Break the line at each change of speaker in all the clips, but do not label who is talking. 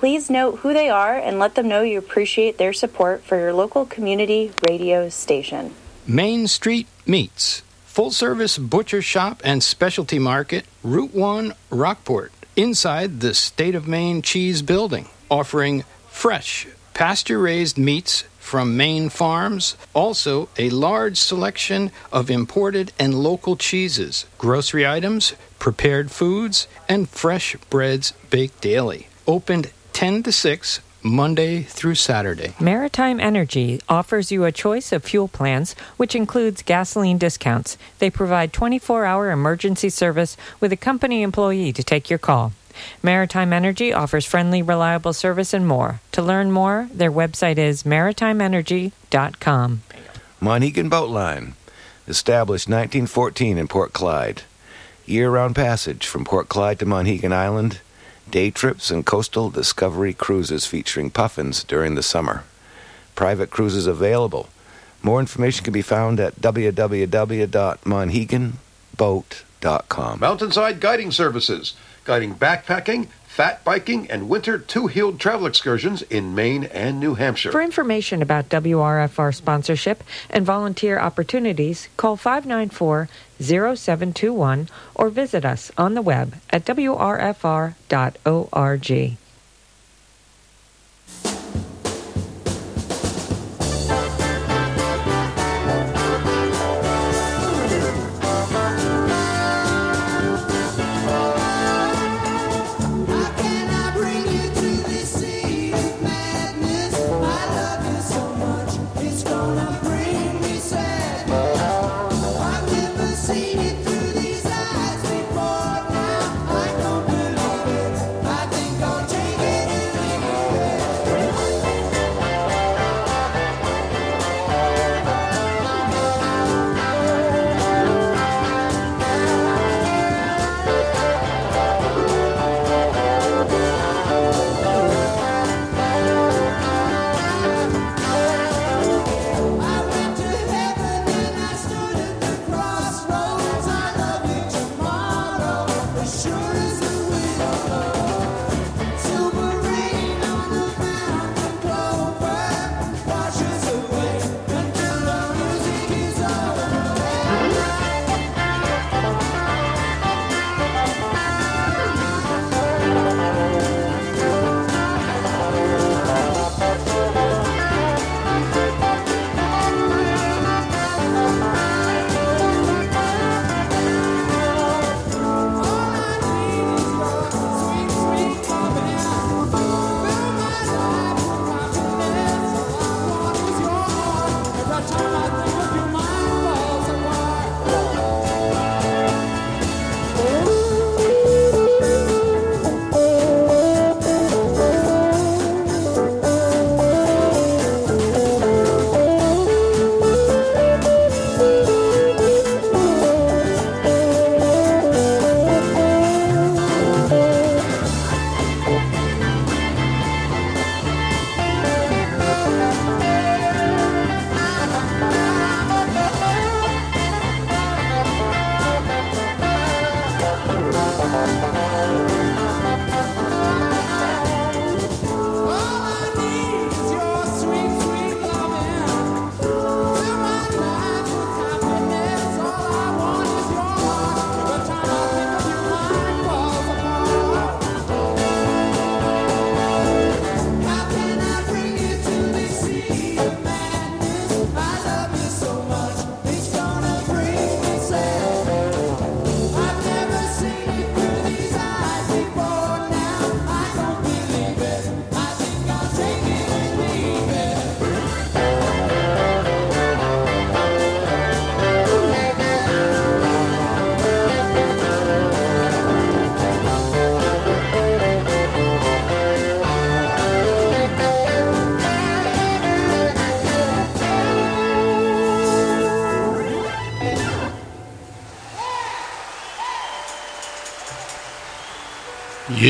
Please note who they are and let them know you appreciate their support for your local community radio station.
Main Street Meats, full service butcher shop and specialty market, Route 1, Rockport, inside the State of Maine Cheese Building, offering fresh, pasture raised meats from Maine farms, also a large selection of imported and local cheeses, grocery items, prepared foods, and fresh breads baked daily. Opened 10 to 6 Monday through Saturday.
Maritime Energy offers you a choice of fuel plans, which includes gasoline discounts. They provide 24 hour emergency service with a company employee to take your call. Maritime Energy offers friendly, reliable service and more. To learn more, their website is maritimeenergy.com.
Monhegan Boat Line, established 1914 in Port Clyde. Year round passage from Port Clyde to Monhegan Island, day trips and coastal discovery cruises featuring puffins during the summer. Private cruises available. More information can be found at www.monheganboat.com.
Mountainside Guiding Services, guiding backpacking, fat biking, and winter two-heeled travel excursions in Maine and New Hampshire.
For information about WRFR sponsorship and volunteer opportunities, call 594 0721 or visit us on the web at wrfr.org.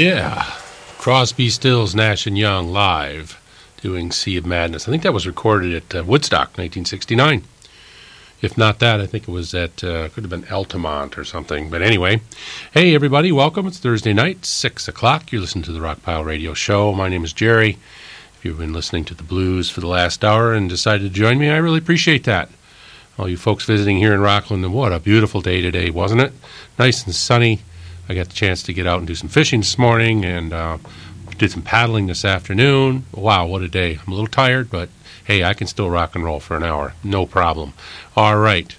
Yeah. Crosby, Stills, Nash and Young live doing Sea of Madness. I think that was recorded at uh, Woodstock, 1969. If not that, I think it was at, uh, could have been Altamont or something. But anyway, hey, everybody, welcome. It's Thursday night, 6 o'clock. You're listening to the Rockpile Radio Show. My name is Jerry. If you've been listening to the blues for the last hour and decided to join me, I really appreciate that. All you folks visiting here in Rockland, and what a beautiful day today, wasn't it? Nice and sunny. I got the chance to get out and do some fishing this morning and uh, did some paddling this afternoon. Wow, what a day. I'm a little tired, but hey, I can still rock and roll for an hour. No problem. All right.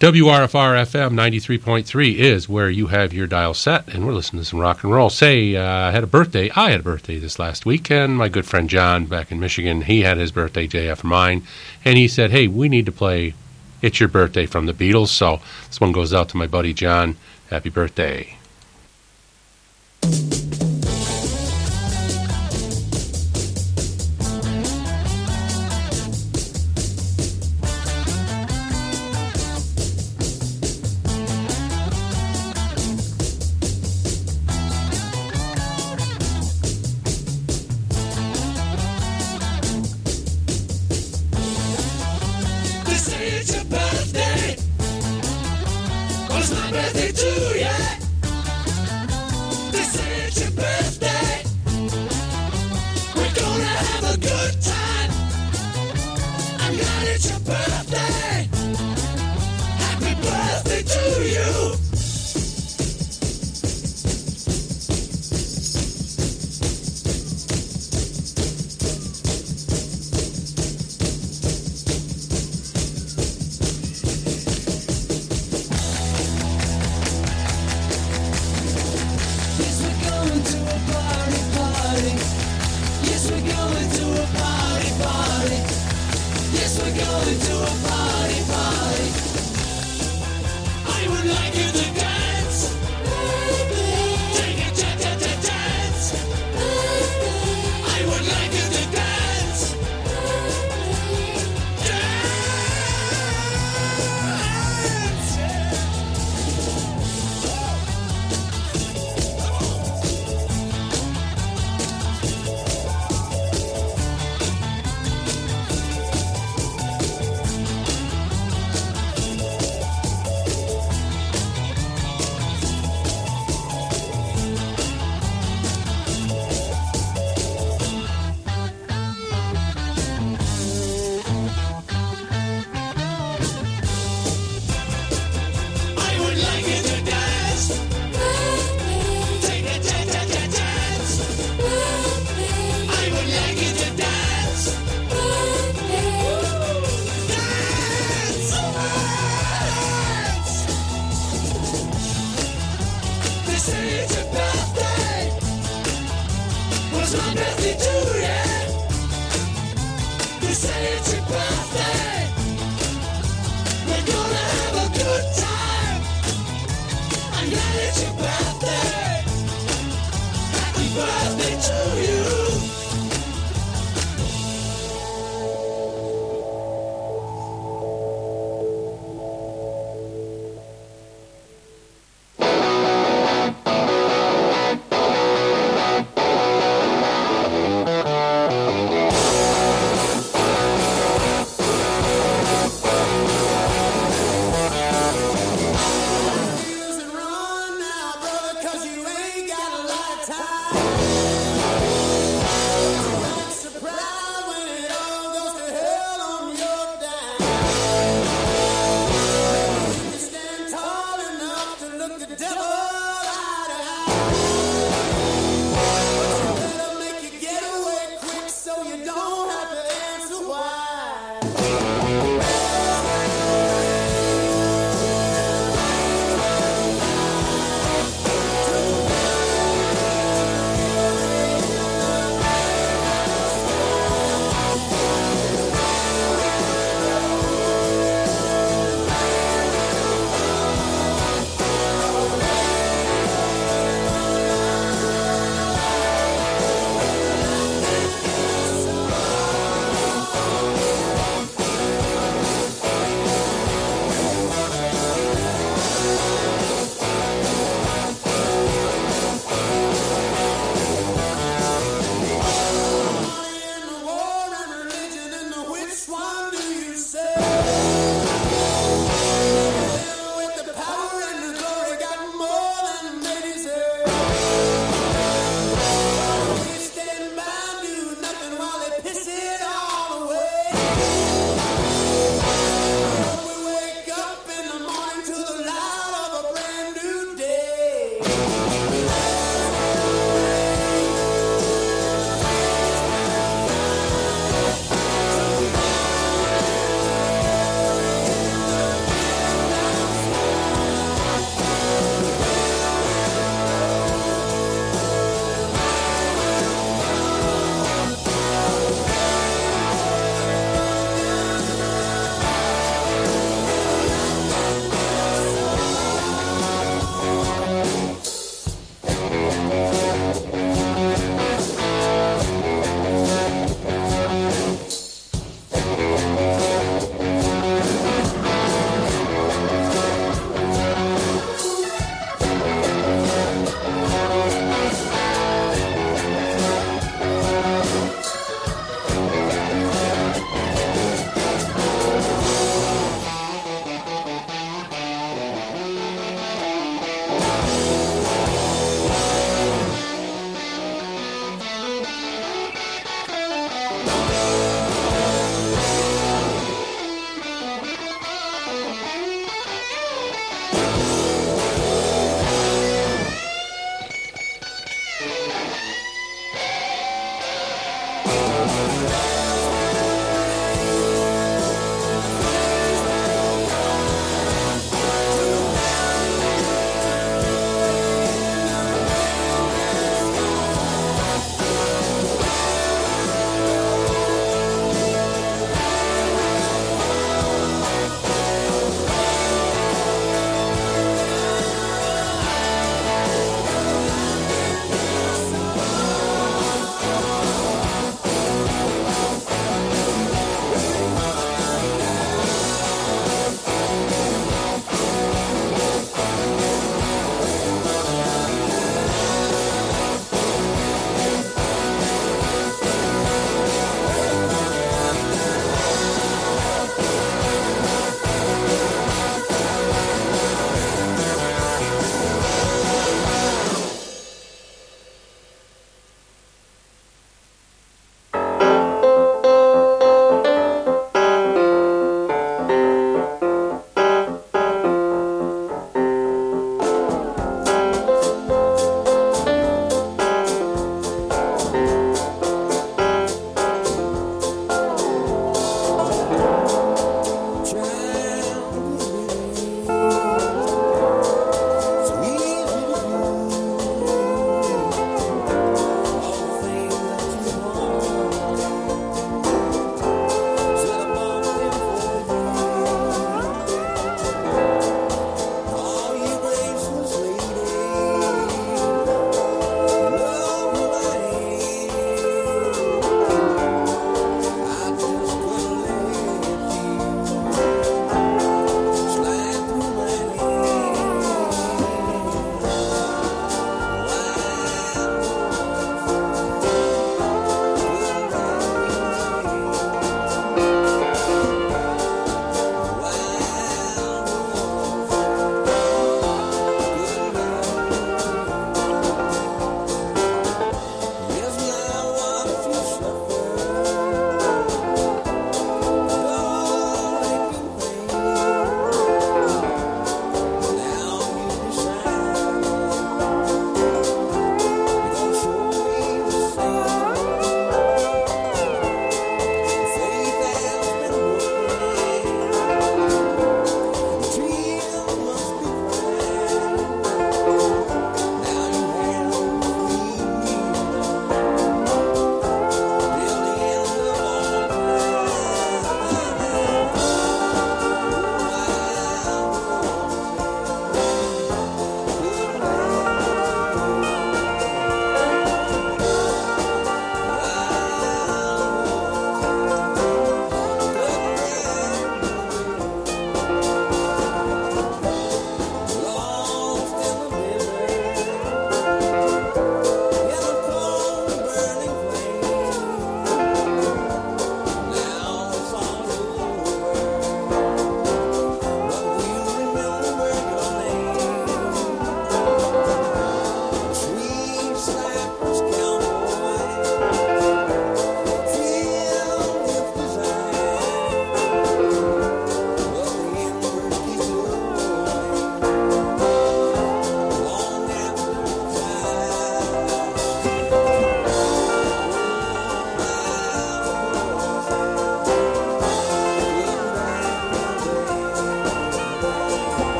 WRFR FM 93.3 is where you have your dial set, and we're listening to some rock and roll. Say, uh, I had a birthday. I had a birthday this last week, and my good friend John back in Michigan, he had his birthday day after mine, and he said, hey, we need to play It's Your Birthday from the Beatles. So this one goes out to my buddy John. Happy birthday.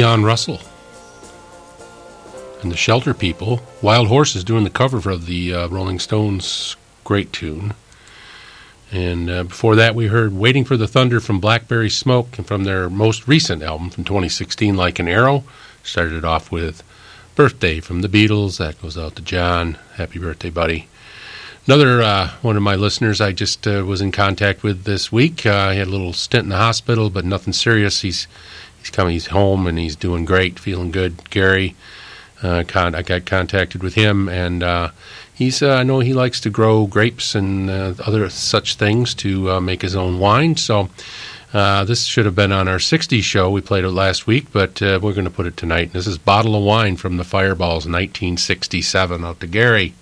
Leon Russell and the Shelter People. Wild Horses doing the cover of the uh, Rolling Stones great tune. And uh, before that, we heard Waiting for the Thunder from Blackberry Smoke and from their most recent album from 2016, Like an Arrow. Started it off with Birthday from the Beatles. That goes out to John. Happy birthday, buddy. Another uh, one of my listeners I just was in contact with this week. He had a little stint in the hospital, but nothing serious. He's he's coming. He's home and he's doing great, feeling good. Gary, uh, con I got contacted with him, and uh, he's uh, I know he likes to grow grapes and other such things to make his own wine. So uh, this should have been on our 60s show. We played it last week, but we're going to put it tonight. This is Bottle of Wine from the Fireballs, 1967. Out to Gary.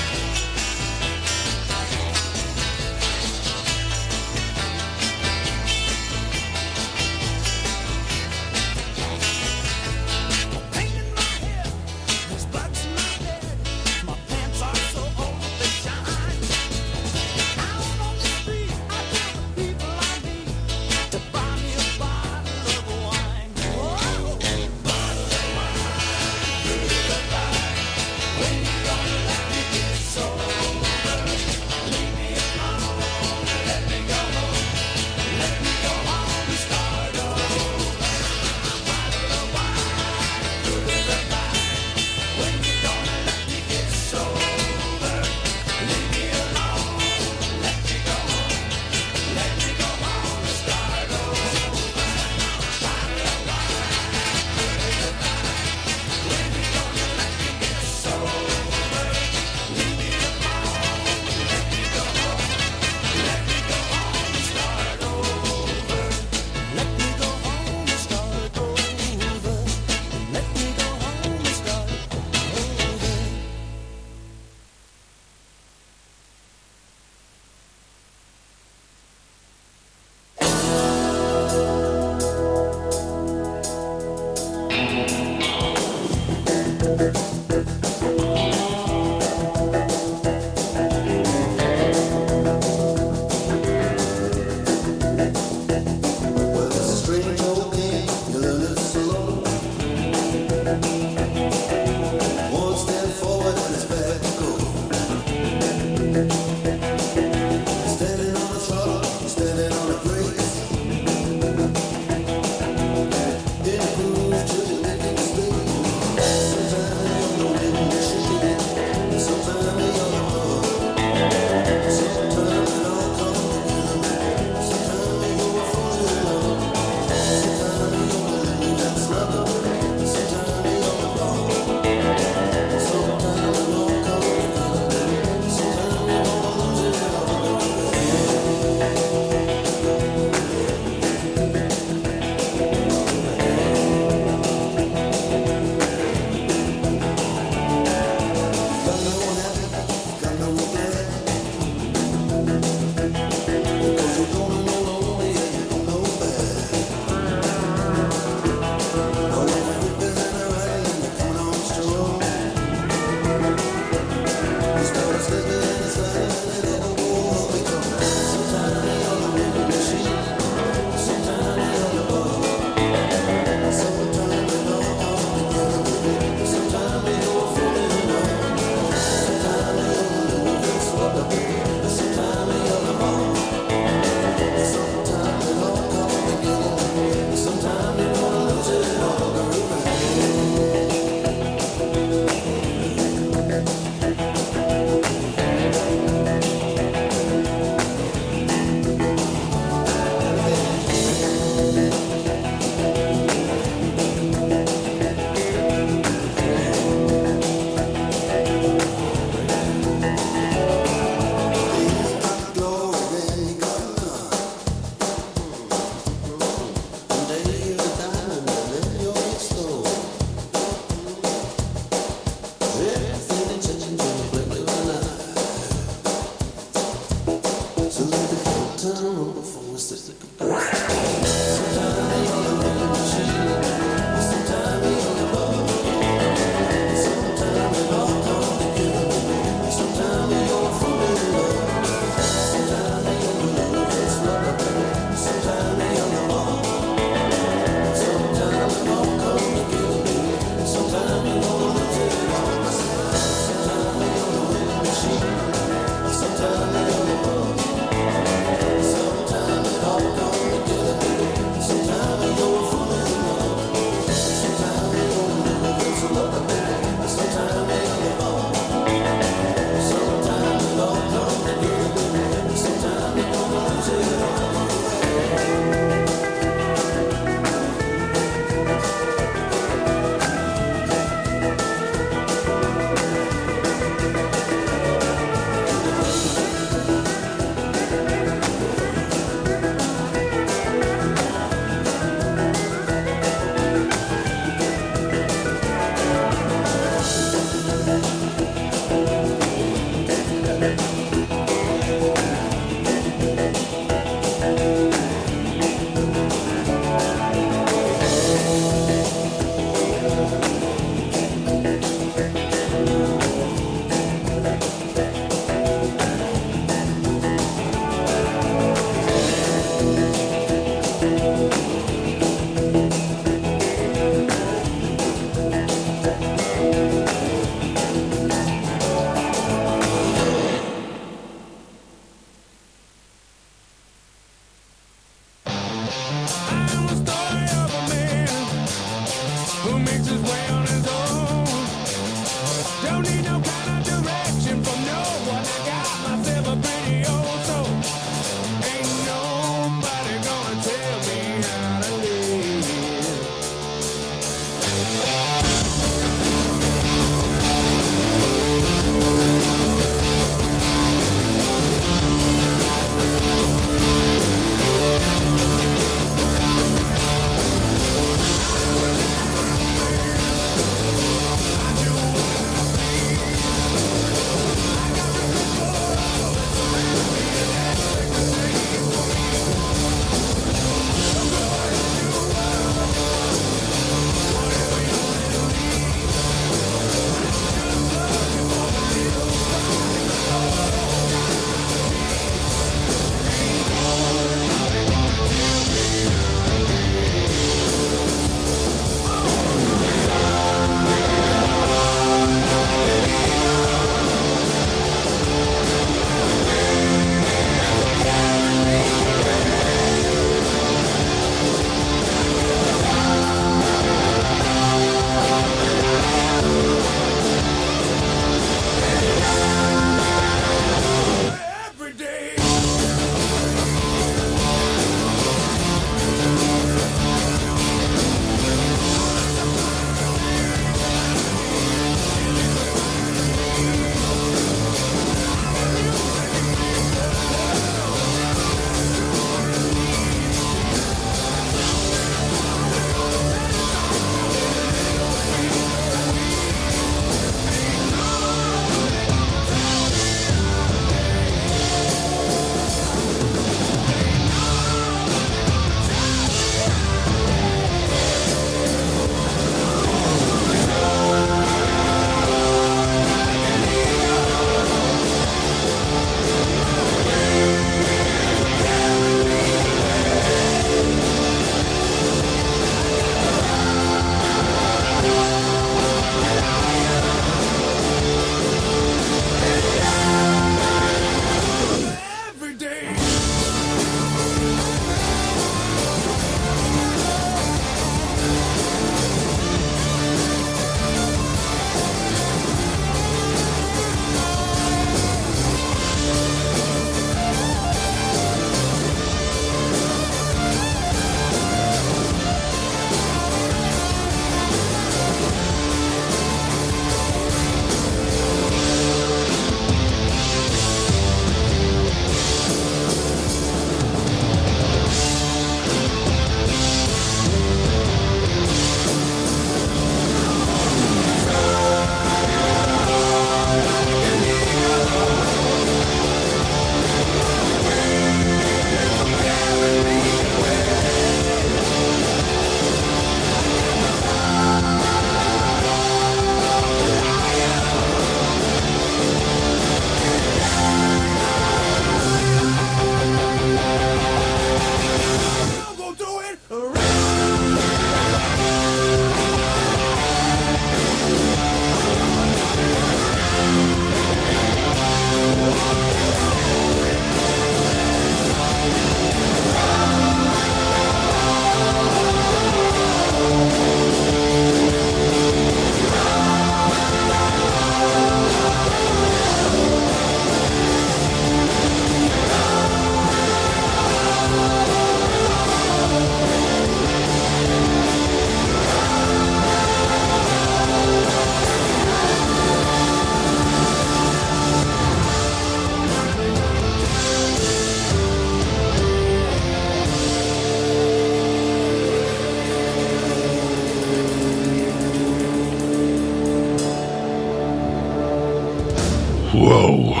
Whoa.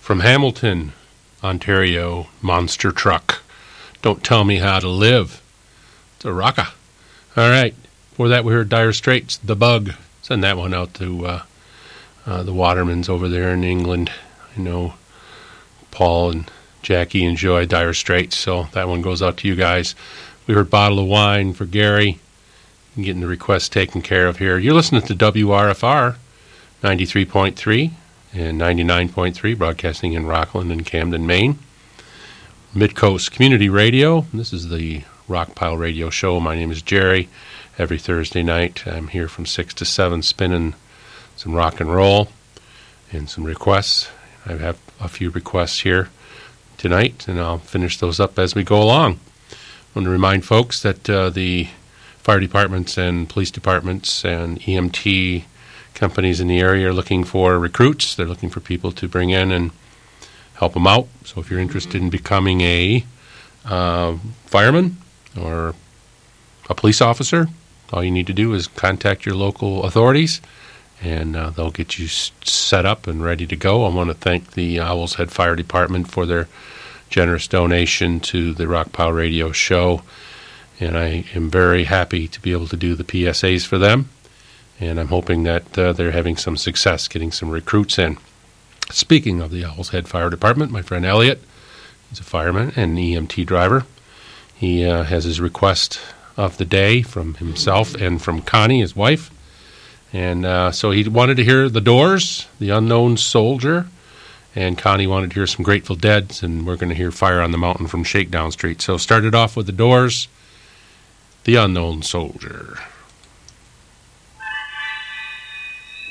From Hamilton, Ontario, Monster Truck. Don't tell me how to live. It's a rocker. All right. Before that, we heard Dire Straits, The Bug. Send that one out to uh, uh, the Watermans over there in England. I know Paul and Jackie enjoy Dire Straits, so that one goes out to you guys. We heard Bottle of Wine for Gary. Getting the request taken care of here. You're listening to WRFR 93.3 and 99.3, broadcasting in Rockland and Camden, Maine. Midcoast Community Radio. This is the Rockpile Radio Show. My name is Jerry. Every Thursday night, I'm here from 6 to 7 spinning some rock and roll and some requests. I have a few requests here tonight, and I'll finish those up as we go along. I want to remind folks that uh, the fire departments and police departments and EMT companies in the area are looking for recruits. They're looking for people to bring in and help them out. So if you're interested in becoming a uh, fireman or a police officer, all you need to do is contact your local authorities and uh, they'll get you set up and ready to go. I want to thank the Owl's Head Fire Department for their generous donation to the Rock Pile Radio show. And I am very happy to be able to do the PSAs for them. And I'm hoping that uh, they're having some success getting some recruits in. Speaking of the Owl's Head Fire Department, my friend Elliot, he's a fireman and an EMT driver. He uh, has his request of the day from himself and from Connie, his wife. And uh, so he wanted to hear The Doors, The Unknown Soldier, and Connie wanted to hear some Grateful Dead, and we're going to hear Fire on the Mountain from Shakedown Street. So started off with The Doors, The Unknown Soldier.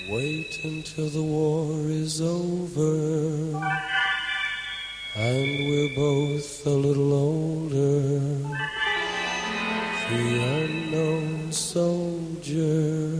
Wait until the war is over and we're both a little older. The unknown soldier.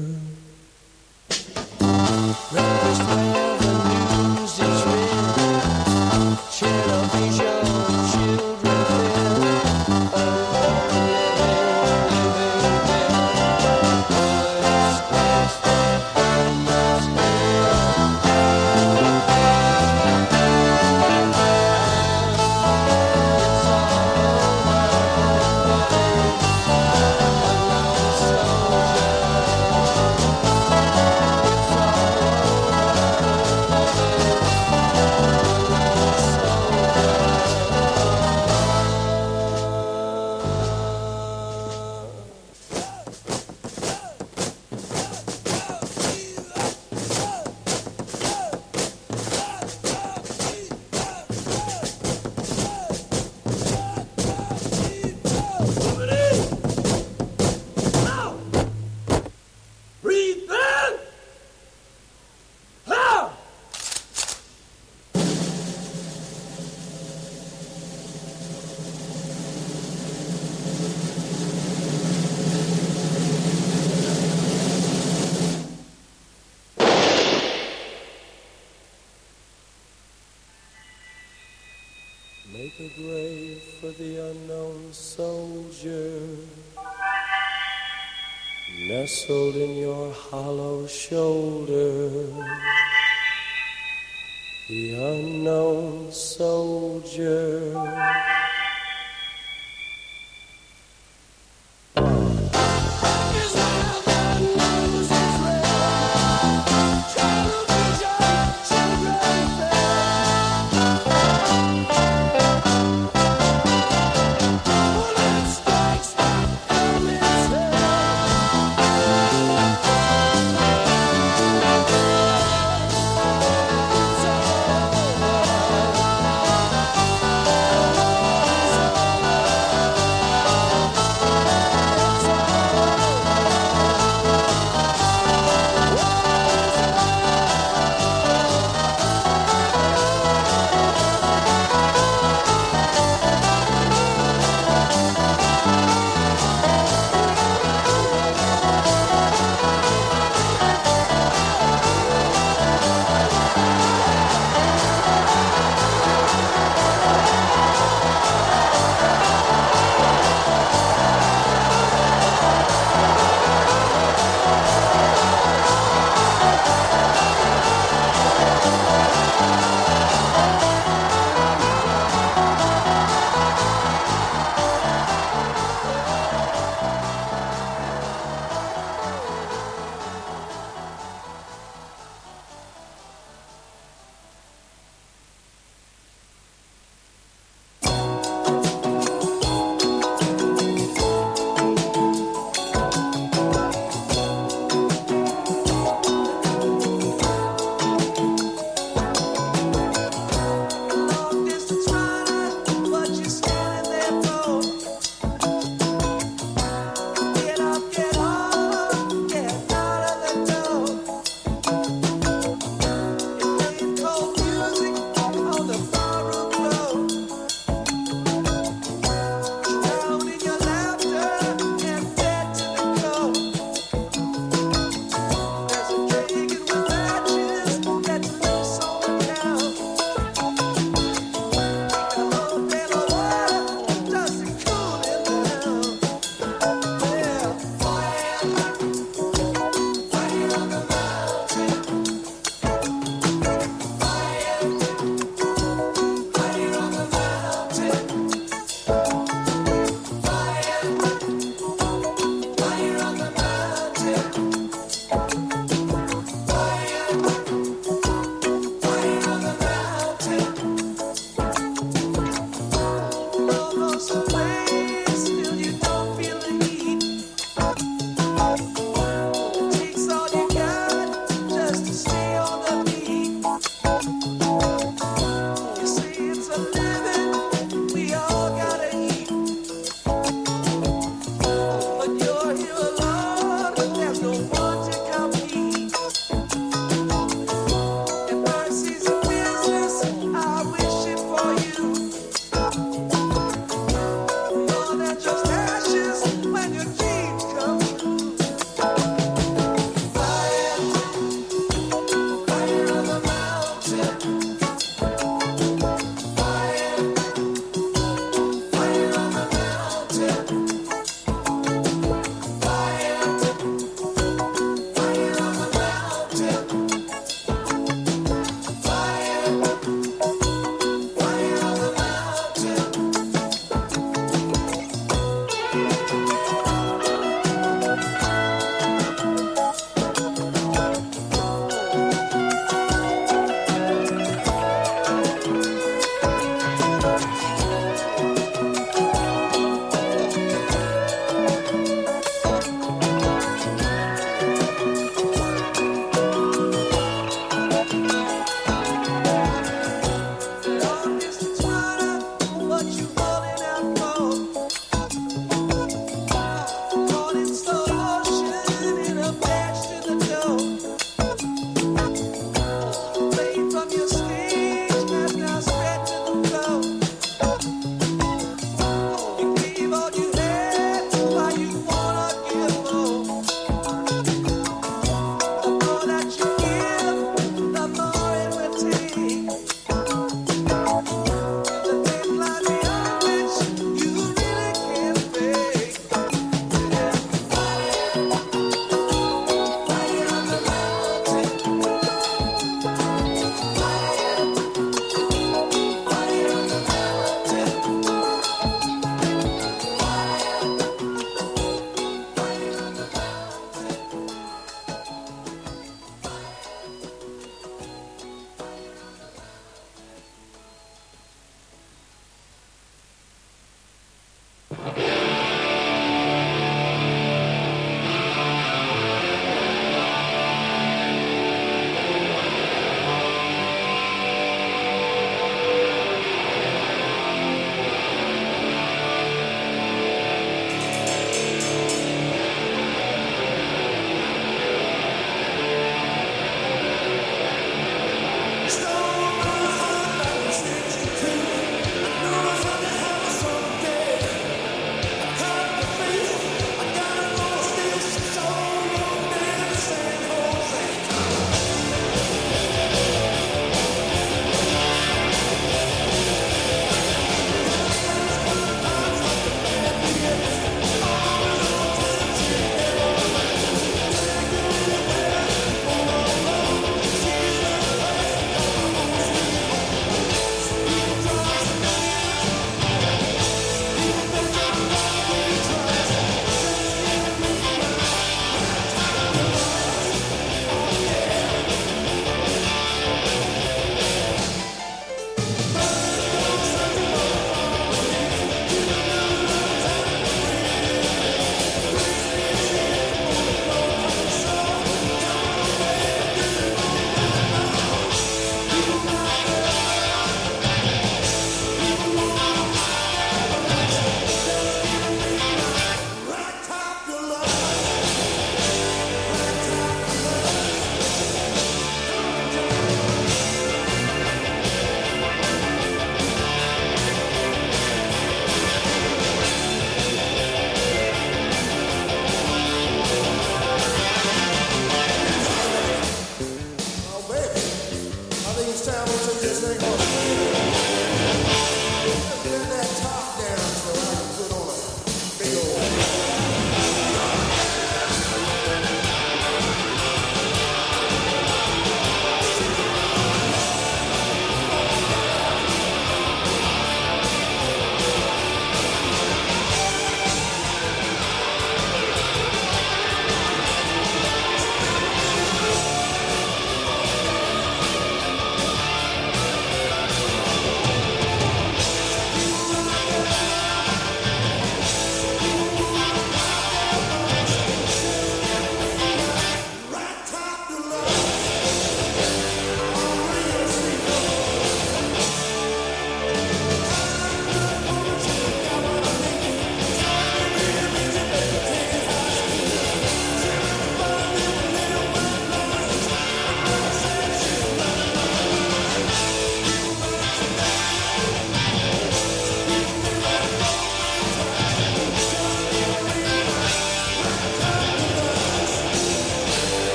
Nestled in your hollow shoulder. The unknown soldier.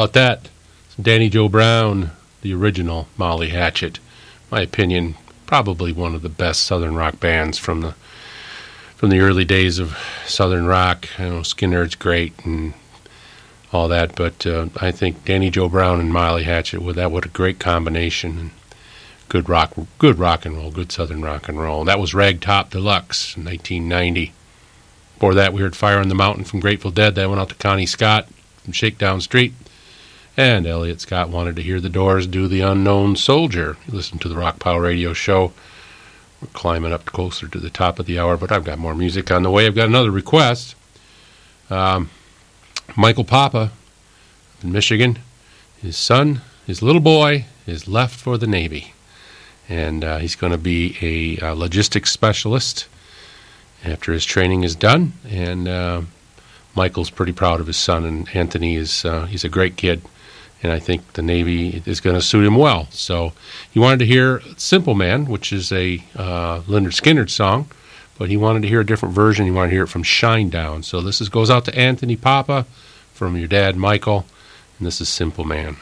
About that? Danny Joe Brown, the original Molly Hatchet. My opinion, probably one of the best Southern rock bands from the from the early days of Southern rock. I know Skynyrd's great and all that, but uh, I think Danny Joe Brown and Molly Hatchet, with that, what a great combination. Good rock, good rock and roll, good Southern rock and roll. That was Ragtop Deluxe, 1990. Before that, we heard Fire on the Mountain from Grateful Dead. That went out to Connie Scott from Shakedown Street. And Elliot Scott wanted to hear the Doors do The Unknown Soldier. Listen to the Rock Power Radio show. We're climbing up closer to the top of the hour, but I've got more music on the way. I've got another request. Um, Michael Papa in Michigan, his son, his little boy, is left for the Navy. And uh, he's going to be a, a logistics specialist after his training is done. And uh, Michael's pretty proud of his son, and Anthony is uh, he's a great kid, and I think the Navy is going to suit him well. So he wanted to hear "Simple Man," which is a uh, Lynyrd Skynyrd song, but he wanted to hear a different version. He wanted to hear it from Shinedown. So this is, goes out to Anthony Papa from your dad, Michael, and this is "Simple Man."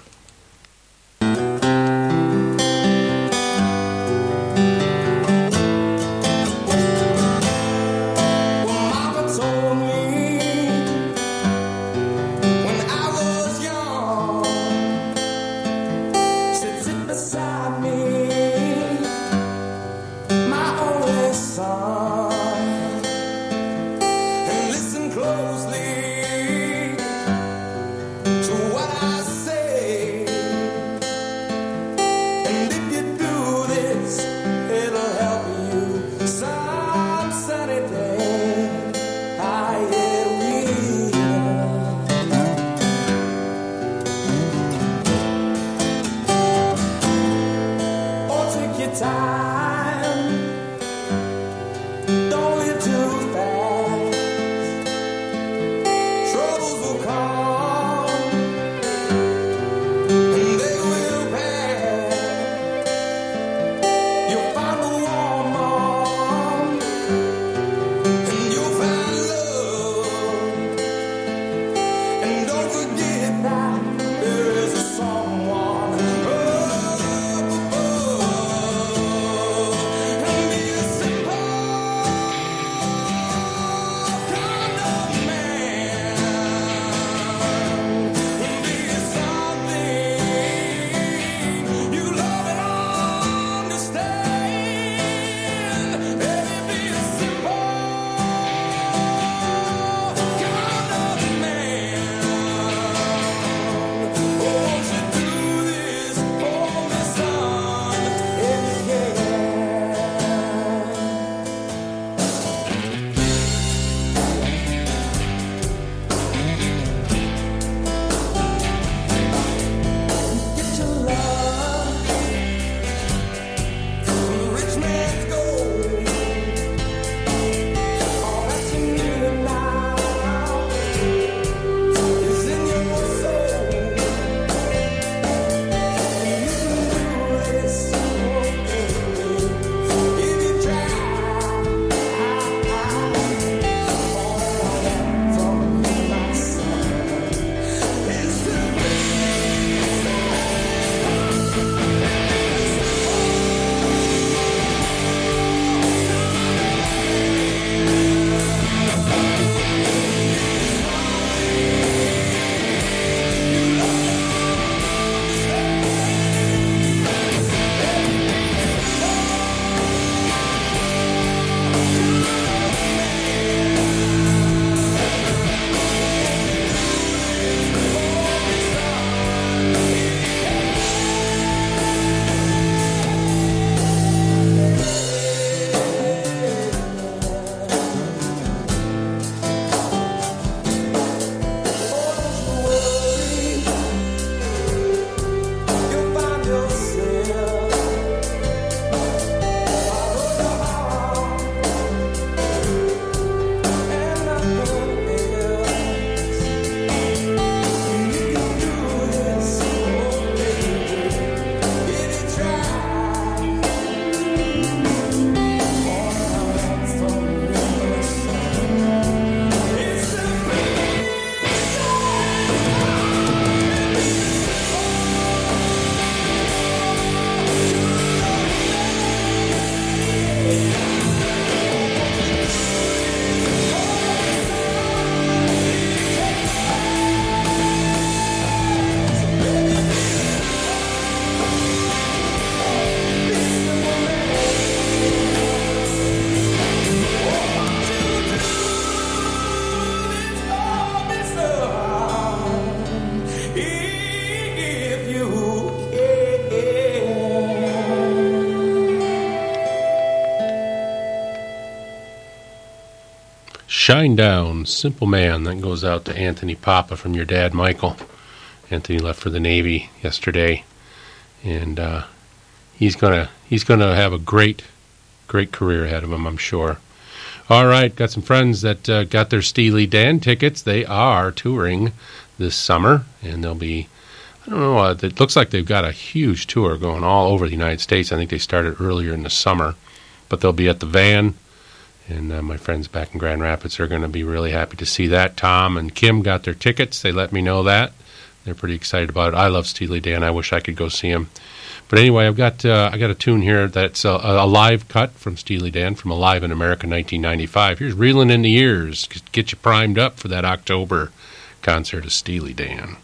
Shinedown, Simple Man. That goes out to Anthony Papa from your dad, Michael. Anthony left for the Navy yesterday, and uh, he's gonna he's gonna have a great great career ahead of him, I'm sure. All right, got some friends that uh, got their Steely Dan tickets. They are touring this summer, and they'll be. I don't know. Uh, it looks like they've got a huge tour going all over the United States. I think they started earlier in the summer, but they'll be at the Van and uh, my friends back in Grand Rapids are going to be really happy to see that. Tom and Kim got their tickets. They let me know that. They're pretty excited about it. I love Steely Dan. I wish I could go see him. But anyway, I've got uh, I got a tune here that's a, a live cut from Steely Dan from Alive in America 1995. Here's Reeling in the Years. Get you primed up for that October concert of Steely Dan.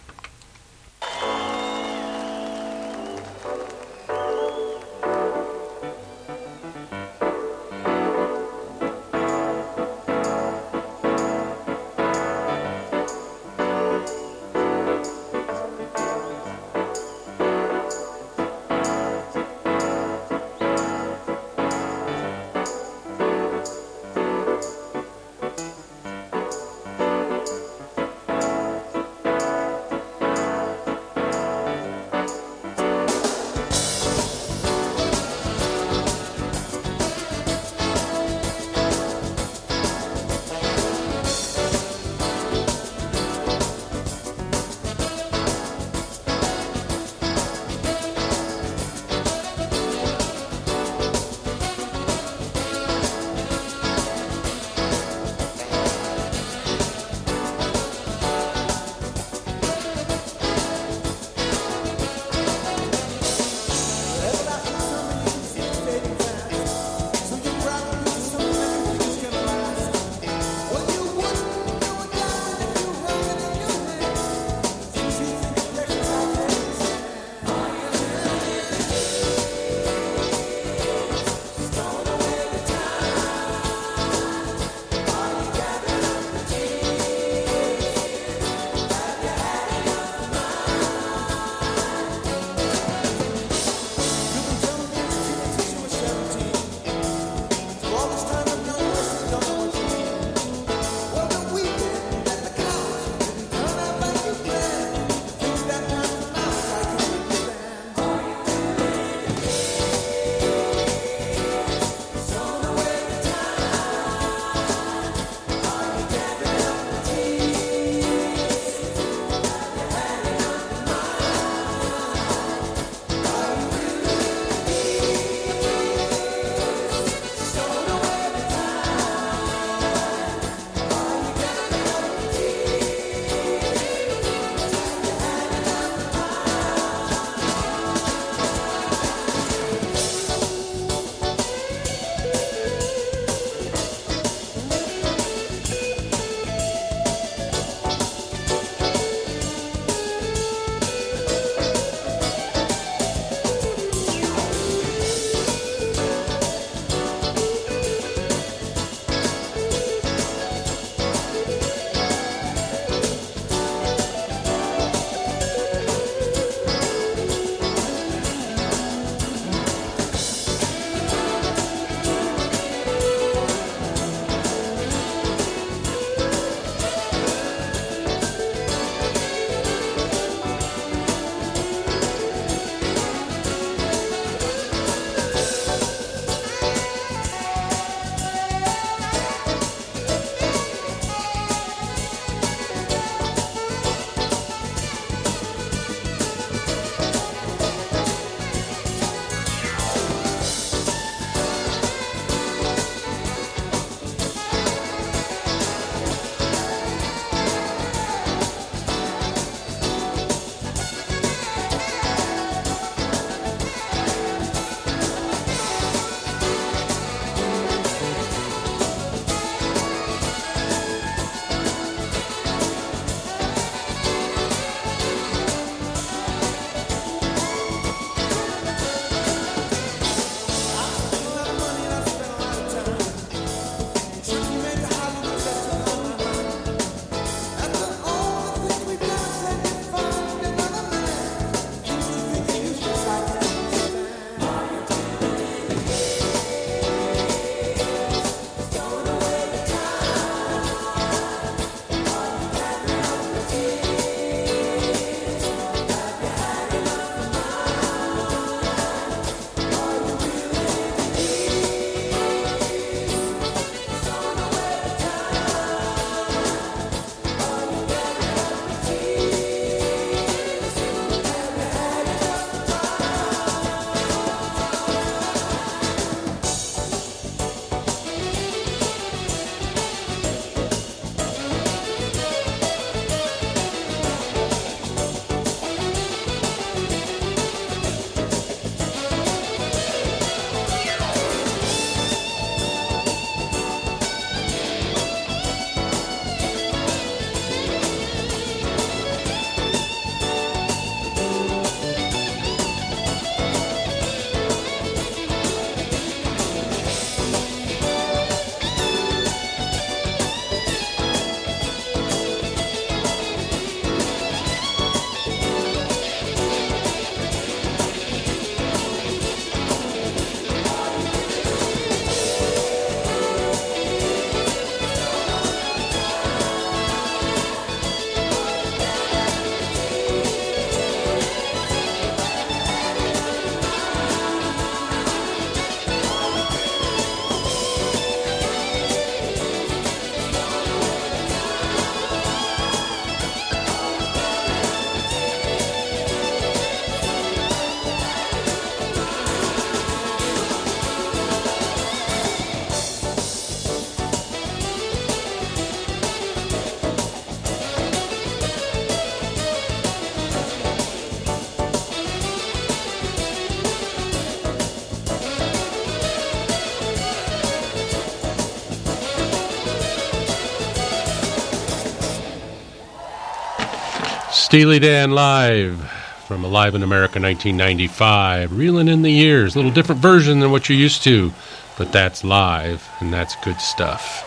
Steely Dan live from Alive in America 1995. Reeling in the years. A little different version than what you're used to, but that's live, and that's good stuff.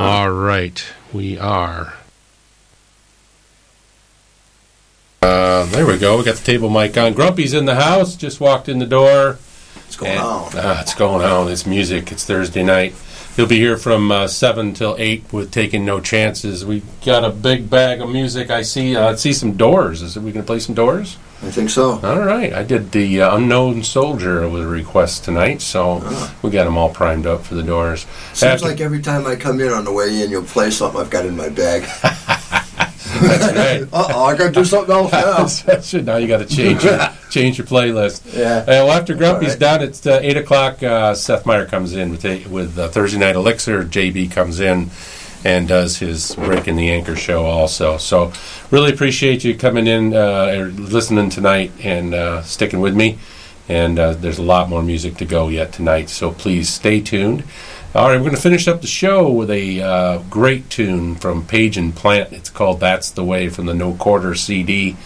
All right, we are. Uh, there we go. We got the table mic on. Grumpy's in the house. Just walked in the door.
What's going
And-
on?
Ah, it's going on. It's music. It's Thursday night. He'll be here from uh, seven till eight with taking no chances. We got a big bag of music. I see. Uh, I see some Doors. Is it? We gonna play some Doors?
I think so.
All right. I did the uh, Unknown Soldier with a request tonight, so we got them all primed up for the Doors.
Seems
After-
like every time I come in on the way in, you'll play something I've got in my bag.
that's right.
Uh I got to do something else now.
That's it. now you got to change your, change your playlist.
Yeah.
Uh, well, after Grumpy's
right.
done, it's uh, eight o'clock. Uh, Seth Meyer comes in with a, with uh, Thursday Night Elixir. JB comes in and does his Breaking the Anchor show also. So, really appreciate you coming in, uh, or listening tonight, and uh, sticking with me. And uh, there's a lot more music to go yet tonight. So please stay tuned. All right, we're going to finish up the show with a uh, great tune from Page and Plant. It's called "That's the Way" from the No Quarter CD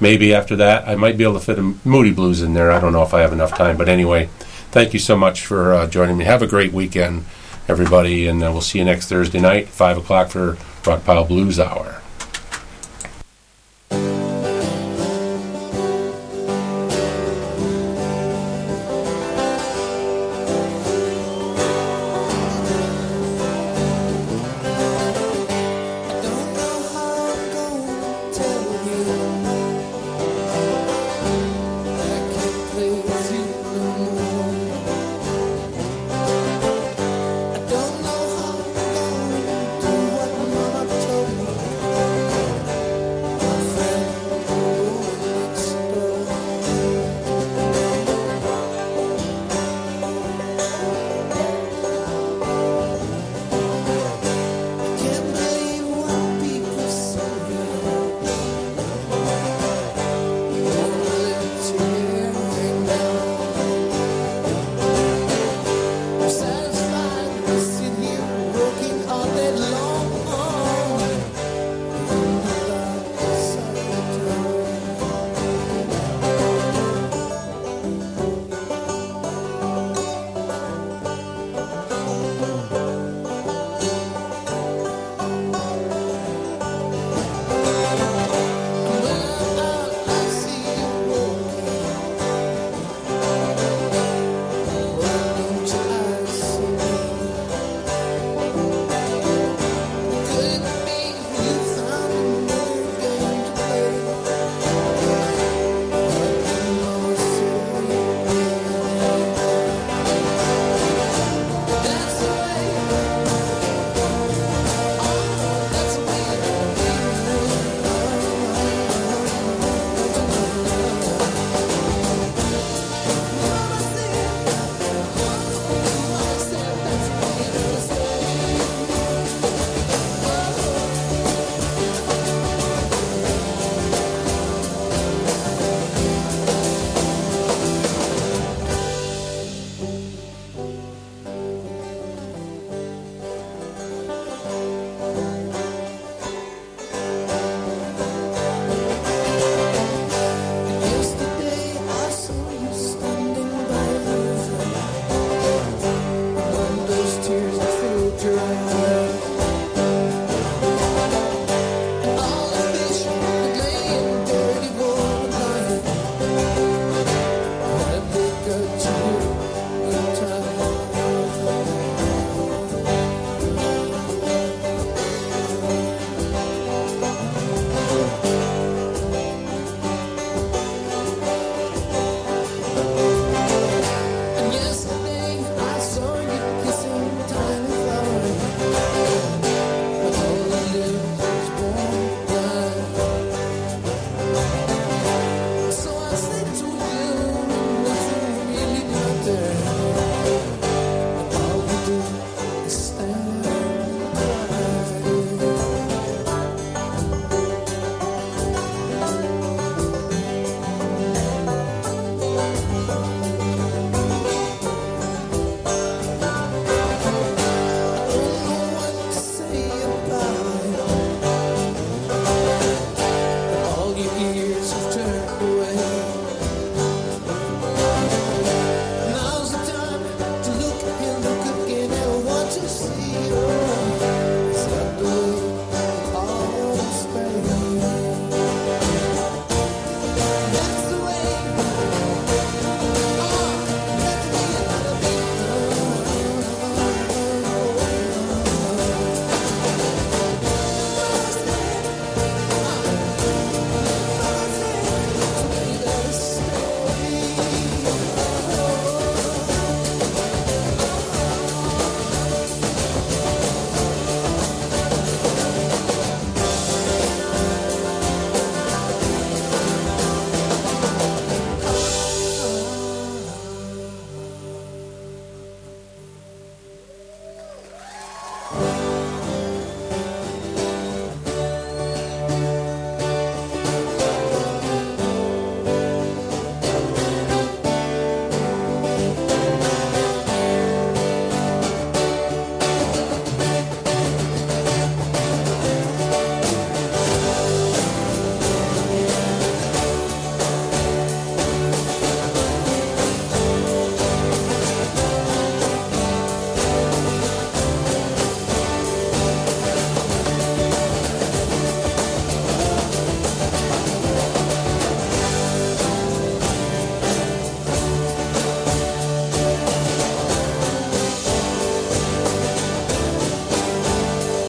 maybe after that I might be able to fit a Moody Blues in there. I don't know if I have enough time, but anyway, thank you so much for uh, joining me. Have a great weekend, everybody, and uh, we'll see you next Thursday night, five o'clock for Rock Pile Blues Hour.